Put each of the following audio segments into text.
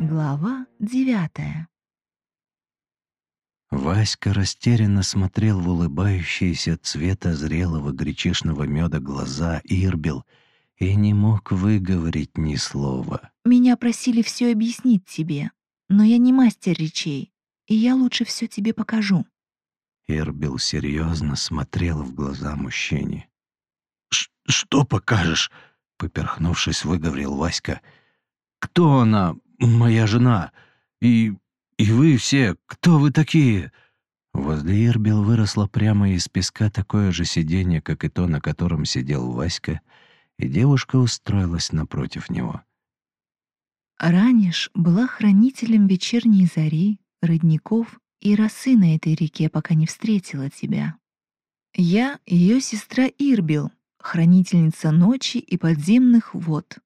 Глава девятая. Васька растерянно смотрел в улыбающиеся цвета зрелого гречишного меда глаза Ирбил и не мог выговорить ни слова. Меня просили все объяснить тебе, но я не мастер речей, и я лучше все тебе покажу. Ирбил серьезно смотрел в глаза мужчине. «Что покажешь?» — поперхнувшись, выговорил Васька. «Кто она, моя жена? И... и вы все, кто вы такие?» Возле Ирбил выросло прямо из песка такое же сиденье, как и то, на котором сидел Васька, и девушка устроилась напротив него. Раниш была хранителем вечерней зари, родников и росы на этой реке, пока не встретила тебя. Я — ее сестра Ирбил, хранительница ночи и подземных вод.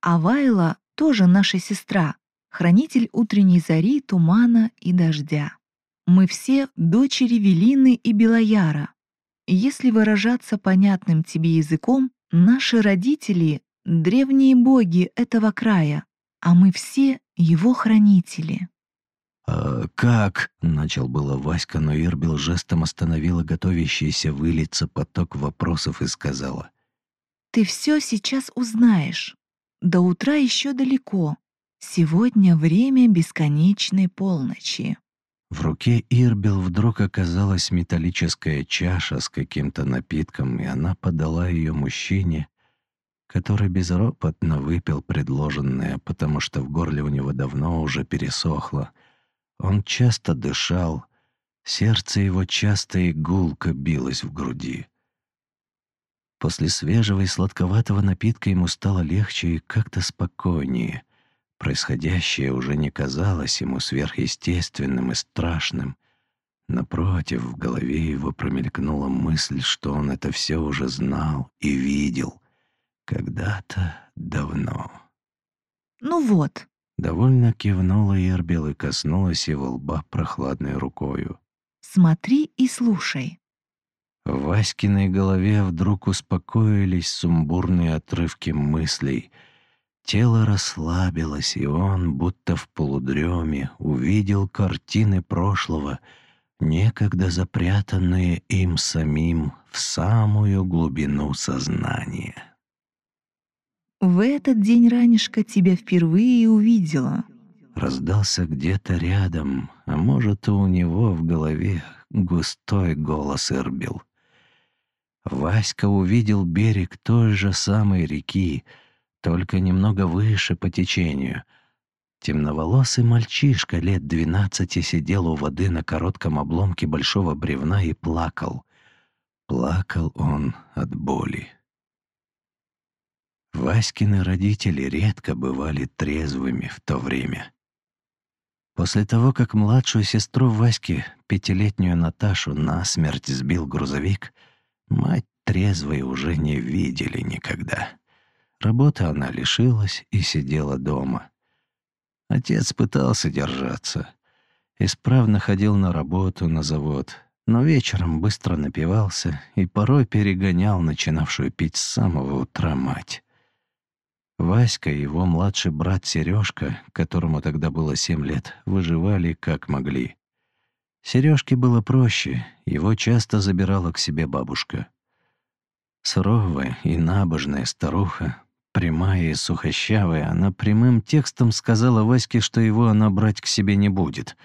А Вайла тоже наша сестра, хранитель утренней зари, тумана и дождя. Мы все дочери Велины и Белояра. Если выражаться понятным тебе языком, наши родители — древние боги этого края, а мы все его хранители. «А как?» — начал было Васька, но Ирбил жестом остановила готовящийся вылиться поток вопросов и сказала. «Ты все сейчас узнаешь. До утра еще далеко. Сегодня время бесконечной полночи». В руке Ирбил вдруг оказалась металлическая чаша с каким-то напитком, и она подала ее мужчине, который безропотно выпил предложенное, потому что в горле у него давно уже пересохло — он часто дышал, сердце его часто и гулко билось в груди. После свежего и сладковатого напитка ему стало легче и как-то спокойнее. Происходящее уже не казалось ему сверхъестественным и страшным. Напротив, в голове его промелькнула мысль, что он это все уже знал и видел. Когда-то давно. «Ну вот», Довольно кивнула Ербел и коснулась его лба прохладной рукою. «Смотри и слушай». В Васькиной голове вдруг успокоились сумбурные отрывки мыслей. Тело расслабилось, и он, будто в полудреме, увидел картины прошлого, некогда запрятанные им самим в самую глубину сознания. В этот день ранешка тебя впервые увидела. Раздался где-то рядом, а может, и у него в голове густой голос Эрбил. Васька увидел берег той же самой реки, только немного выше по течению. Темноволосый мальчишка лет двенадцати сидел у воды на коротком обломке большого бревна и плакал. Плакал он от боли. Васькины родители редко бывали трезвыми в то время. После того, как младшую сестру Васьки, пятилетнюю Наташу, насмерть сбил грузовик, мать трезвой уже не видели никогда. Работы она лишилась и сидела дома. Отец пытался держаться. Исправно ходил на работу, на завод, но вечером быстро напивался и порой перегонял начинавшую пить с самого утра мать. Васька и его младший брат Сережка, которому тогда было семь лет, выживали как могли. Сережке было проще, его часто забирала к себе бабушка. Суровая и набожная старуха, прямая и сухощавая, она прямым текстом сказала Ваське, что его она брать к себе не будет,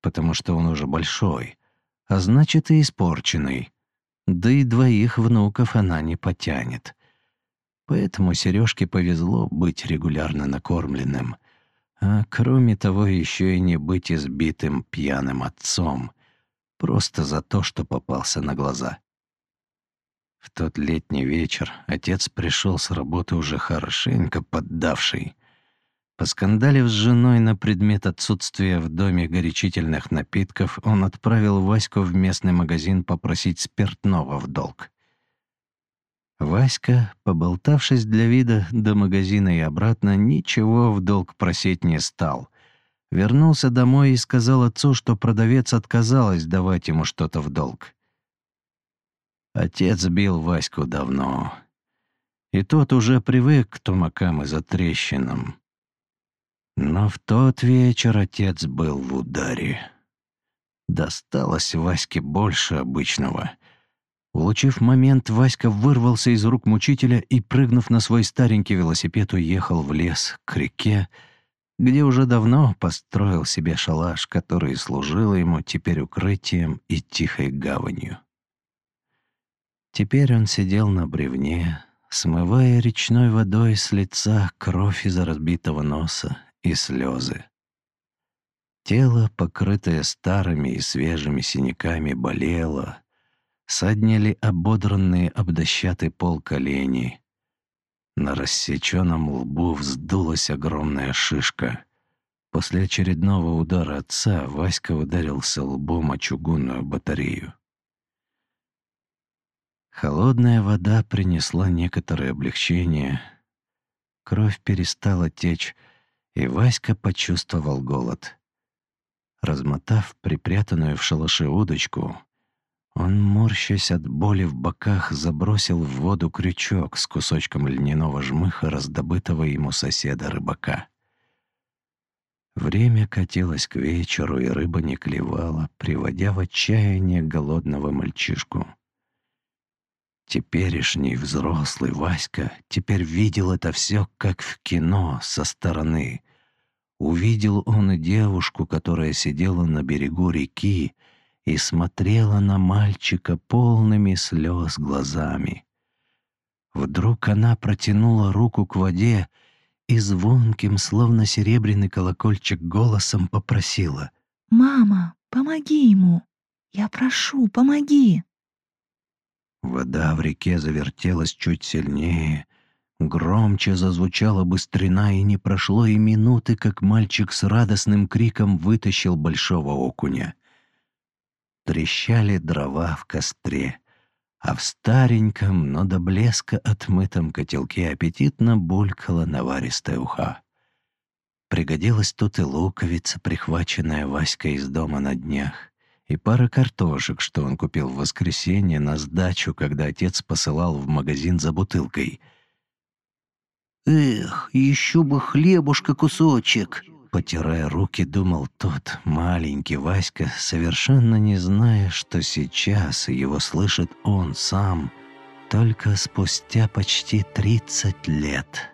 потому что он уже большой, а значит и испорченный. Да и двоих внуков она не потянет — Поэтому Сережке повезло быть регулярно накормленным, а кроме того еще и не быть избитым пьяным отцом, просто за то, что попался на глаза. В тот летний вечер отец пришел с работы уже хорошенько поддавший. Поскандалив с женой на предмет отсутствия в доме горячительных напитков, он отправил Ваську в местный магазин попросить спиртного в долг. Васька, поболтавшись для вида до магазина и обратно, ничего в долг просить не стал. Вернулся домой и сказал отцу, что продавец отказалась давать ему что-то в долг. Отец бил Ваську давно. И тот уже привык к тумакам и затрещинам. Но в тот вечер отец был в ударе. Досталось Ваське больше обычного. Улучив момент, Васька вырвался из рук мучителя и, прыгнув на свой старенький велосипед, уехал в лес, к реке, где уже давно построил себе шалаш, который служил ему теперь укрытием и тихой гаванью. Теперь он сидел на бревне, смывая речной водой с лица кровь из разбитого носа и слезы. Тело, покрытое старыми и свежими синяками, болело, саднили ободранные об дощатый пол колени. На рассеченном лбу вздулась огромная шишка. После очередного удара отца Васька ударился лбом о чугунную батарею. Холодная вода принесла некоторое облегчение. Кровь перестала течь, и Васька почувствовал голод. Размотав припрятанную в шалаше удочку, он, морщась от боли в боках, забросил в воду крючок с кусочком льняного жмыха, раздобытого ему соседа-рыбака. Время катилось к вечеру, и рыба не клевала, приводя в отчаяние голодного мальчишку. Теперешний взрослый Васька теперь видел это все как в кино со стороны. Увидел он и девушку, которая сидела на берегу реки и смотрела на мальчика полными слез глазами. Вдруг она протянула руку к воде и звонким, словно серебряный колокольчик, голосом попросила. «Мама, помоги ему! Я прошу, помоги!» Вода в реке завертелась чуть сильнее, громче зазвучала быстрена, и не прошло и минуты, как мальчик с радостным криком вытащил большого окуня. Трещали дрова в костре, а в стареньком, но до блеска отмытом котелке аппетитно булькала наваристая уха. Пригодилась тут и луковица, прихваченная Васькой из дома на днях и пара картошек, что он купил в воскресенье на сдачу, когда отец посылал в магазин за бутылкой. «Эх, еще бы хлебушка кусочек!» Потирая руки, думал тот, маленький Васька, совершенно не зная, что сейчас его слышит он сам, только спустя почти тридцать лет.